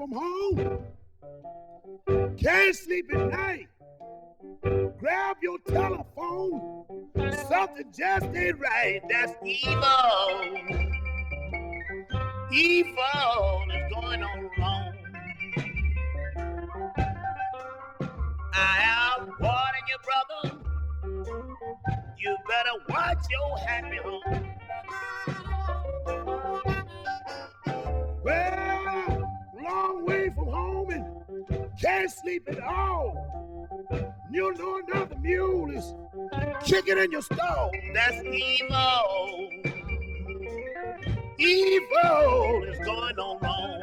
from home. Can't sleep at night. Grab your telephone. Something just ain't right. That's evil. Evil is going on wrong. I am warning you, brother. You better watch your happy home. Can't sleep at all. You know another mule is kicking in your stall. That's evil. Evil is going on wrong.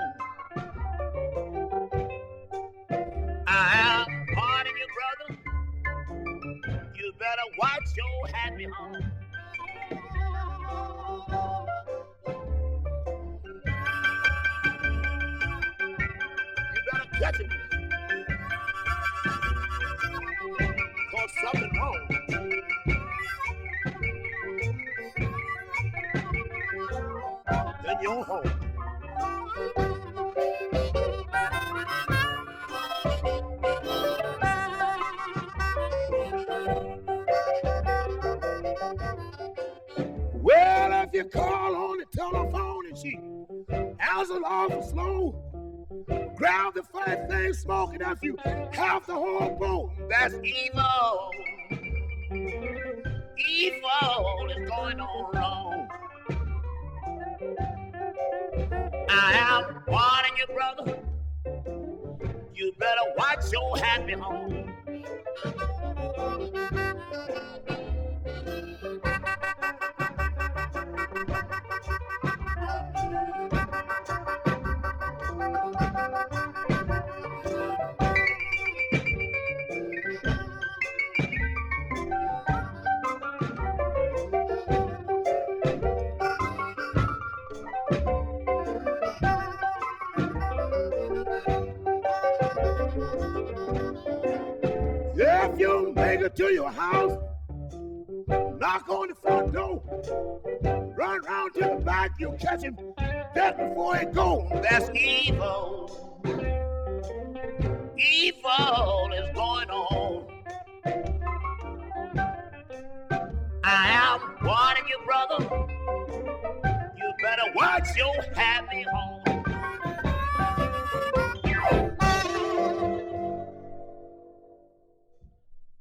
I am warning you, brother. You better watch your happy home. You better catch it. If you call on the telephone and she answers awful slow, grab the funny thing smoking after you half the whole boat. That's evil. Evil is going on wrong. I am warning you, brother. You better watch your happy home. If you make it to your house, knock on the front door, run round to the back, you catch him just before he go. That's evil. Evil is going on. I am warning you, brother.